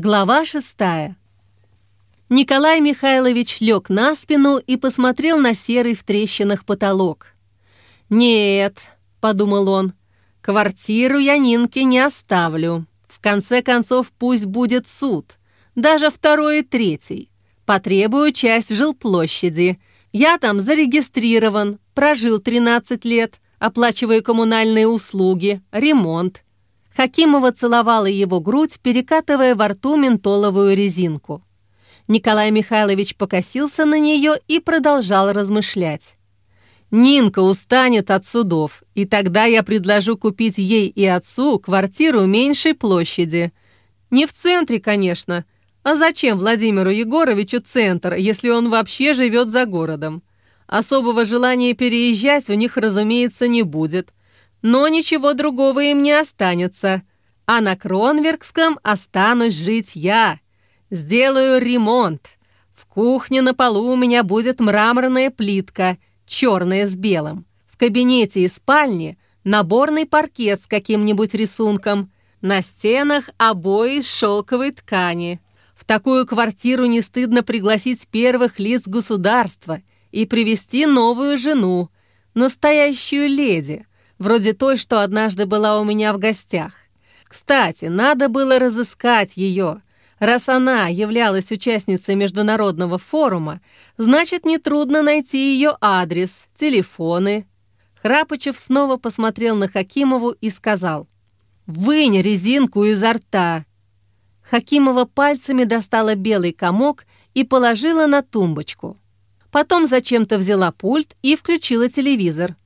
Глава шестая. Николай Михайлович лег на спину и посмотрел на серый в трещинах потолок. «Нет», — подумал он, — «квартиру я Нинке не оставлю. В конце концов, пусть будет суд, даже второй и третий. Потребую часть жилплощади. Я там зарегистрирован, прожил 13 лет, оплачиваю коммунальные услуги, ремонт. Хакимова целовала его грудь, перекатывая во рту ментоловую резинку. Николай Михайлович покосился на нее и продолжал размышлять. «Нинка устанет от судов, и тогда я предложу купить ей и отцу квартиру меньшей площади. Не в центре, конечно. А зачем Владимиру Егоровичу центр, если он вообще живет за городом? Особого желания переезжать у них, разумеется, не будет. Но ничего другого им не останется. А на Кронверкском останусь жить я. Сделаю ремонт. В кухне на полу у меня будет мраморная плитка, черная с белым. В кабинете и спальне наборный паркет с каким-нибудь рисунком. На стенах обои из шелковой ткани. В такую квартиру не стыдно пригласить первых лиц государства и привести новую жену, настоящую леди, вроде той, что однажды была у меня в гостях. Кстати, надо было разыскать ее. Раз она являлась участницей международного форума, значит, нетрудно найти ее адрес, телефоны. Храпочев снова посмотрел на Хакимову и сказал, «Вынь резинку изо рта». Хакимова пальцами достала белый комок и положила на тумбочку. Потом зачем-то взяла пульт и включила телевизор.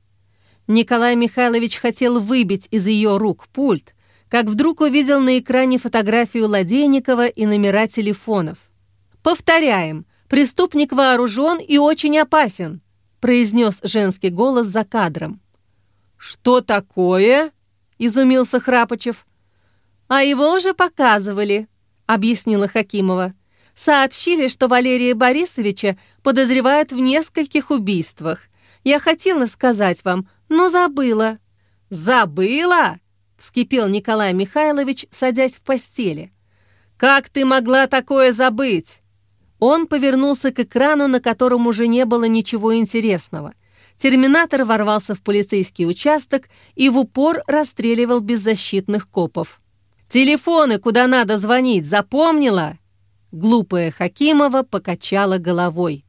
Николай Михайлович хотел выбить из ее рук пульт, как вдруг увидел на экране фотографию Ладейникова и номера телефонов. «Повторяем, преступник вооружен и очень опасен», произнес женский голос за кадром. «Что такое?» – изумился Храпочев. «А его уже показывали», – объяснила Хакимова. «Сообщили, что Валерия Борисовича подозревают в нескольких убийствах. Я хотела сказать вам, но забыла». «Забыла?» — вскипел Николай Михайлович, садясь в постели. «Как ты могла такое забыть?» Он повернулся к экрану, на котором уже не было ничего интересного. Терминатор ворвался в полицейский участок и в упор расстреливал беззащитных копов. «Телефоны, куда надо звонить, запомнила?» Глупая Хакимова покачала головой.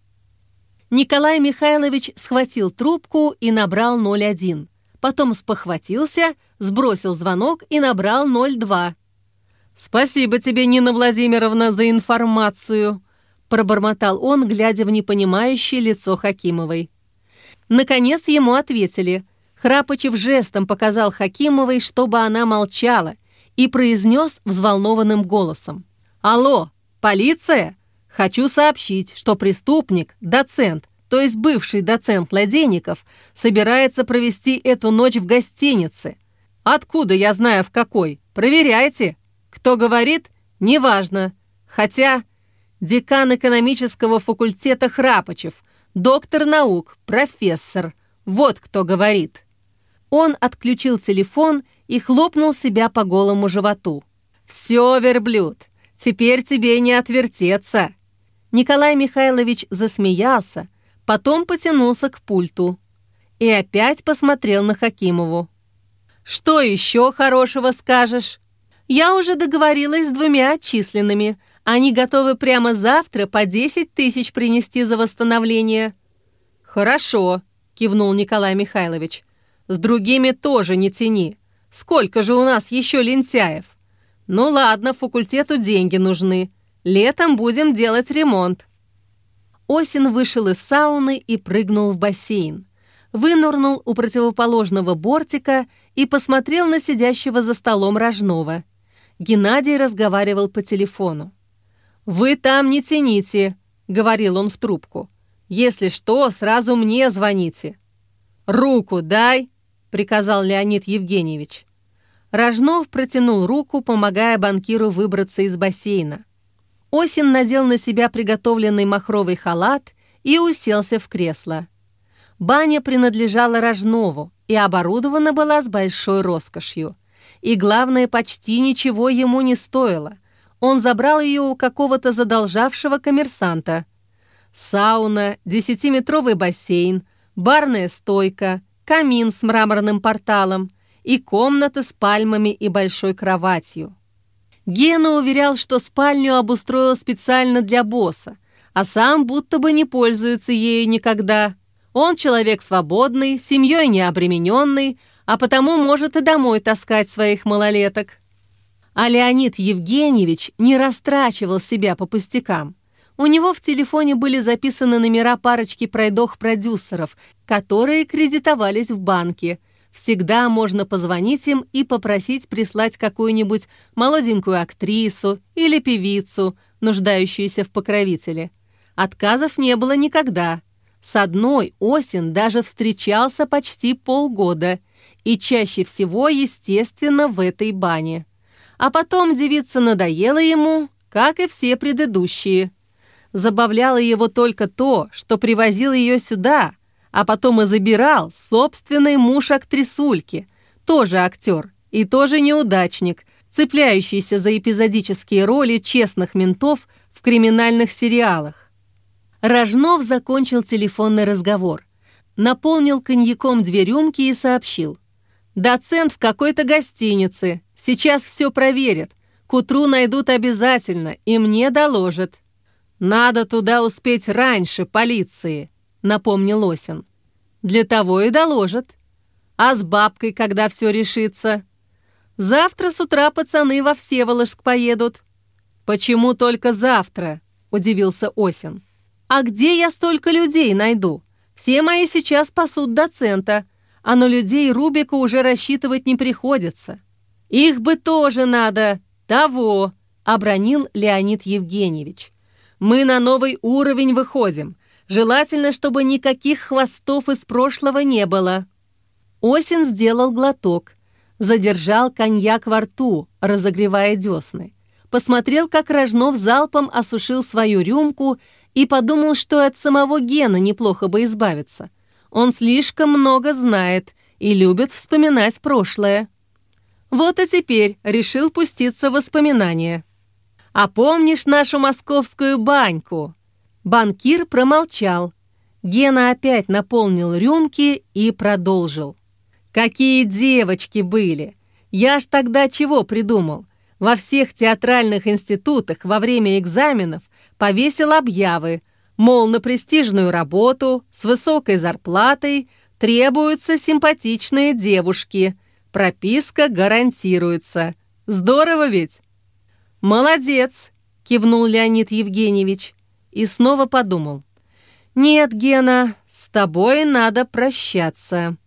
Николай Михайлович схватил трубку и набрал 01. Потом спохватился, сбросил звонок и набрал 02. «Спасибо тебе, Нина Владимировна, за информацию», пробормотал он, глядя в непонимающее лицо Хакимовой. Наконец ему ответили. Храпочев жестом показал Хакимовой, чтобы она молчала, и произнес взволнованным голосом. «Алло, полиция? Хочу сообщить, что преступник, доцент, то есть бывший доцент Ладейников, собирается провести эту ночь в гостинице. Откуда я знаю в какой? Проверяйте. Кто говорит? Неважно. Хотя декан экономического факультета Храпочев, доктор наук, профессор. Вот кто говорит. Он отключил телефон и хлопнул себя по голому животу. «Все, верблюд, теперь тебе не отвертеться. Николай Михайлович засмеялся, потом потянулся к пульту и опять посмотрел на Хакимову. «Что еще хорошего скажешь?» «Я уже договорилась с двумя отчисленными. Они готовы прямо завтра по 10 тысяч принести за восстановление». «Хорошо», — кивнул Николай Михайлович. «С другими тоже не тяни. Сколько же у нас еще лентяев?» «Ну ладно, факультету деньги нужны. Летом будем делать ремонт». Осин вышел из сауны и прыгнул в бассейн. Вынурнул у противоположного бортика и посмотрел на сидящего за столом Рожнова. Геннадий разговаривал по телефону. «Вы там не тяните», — говорил он в трубку. «Если что, сразу мне звоните». «Руку дай», — приказал Леонид Евгеньевич. Рожнов протянул руку, помогая банкиру выбраться из бассейна. Осин надел на себя приготовленный махровый халат и уселся в кресло. Баня принадлежала Рожнову и оборудована была с большой роскошью. И главное, почти ничего ему не стоило. Он забрал ее у какого-то задолжавшего коммерсанта. Сауна, десятиметровый бассейн, барная стойка, камин с мраморным порталом и комната с пальмами и большой кроватью. Гена уверял, что спальню обустроил специально для босса, а сам будто бы не пользуется ею никогда. Он человек свободный, семьей не обремененный, а потому может и домой таскать своих малолеток. А Леонид Евгеньевич не растрачивал себя по пустякам. У него в телефоне были записаны номера парочки пройдох-продюсеров, которые кредитовались в банке. Всегда можно позвонить им и попросить прислать какую-нибудь молоденькую актрису или певицу, нуждающуюся в покровителе. Отказов не было никогда. С одной осень даже встречался почти полгода, и чаще всего, естественно, в этой бане. А потом девица надоела ему, как и все предыдущие. Забавляло его только то, что привозил ее сюда, а потом и забирал собственный муж актрисульки, тоже актер и тоже неудачник, цепляющийся за эпизодические роли честных ментов в криминальных сериалах. Рожнов закончил телефонный разговор, наполнил коньяком две рюмки и сообщил. «Доцент в какой-то гостинице. Сейчас все проверят. К утру найдут обязательно и мне доложат». «Надо туда успеть раньше полиции», — напомнил Осин. «Для того и доложат. А с бабкой, когда все решится?» «Завтра с утра пацаны во Всеволожск поедут». «Почему только завтра?» — удивился Осин. «А где я столько людей найду? Все мои сейчас пасут доцента, а на людей Рубика уже рассчитывать не приходится. Их бы тоже надо, того», — обронил Леонид Евгеньевич. Мы на новый уровень выходим. Желательно, чтобы никаких хвостов из прошлого не было». Осин сделал глоток, задержал коньяк во рту, разогревая десны. Посмотрел, как Рожнов залпом осушил свою рюмку и подумал, что от самого Гена неплохо бы избавиться. Он слишком много знает и любит вспоминать прошлое. Вот и теперь решил пуститься в воспоминания. А помнишь нашу московскую баньку?» Банкир промолчал. Гена опять наполнил рюмки и продолжил. «Какие девочки были! Я ж тогда чего придумал? Во всех театральных институтах во время экзаменов повесил объявы, мол, на престижную работу с высокой зарплатой требуются симпатичные девушки. Прописка гарантируется. Здорово ведь?» «Молодец!» — кивнул Леонид Евгеньевич и снова подумал. «Нет, Гена, с тобой надо прощаться».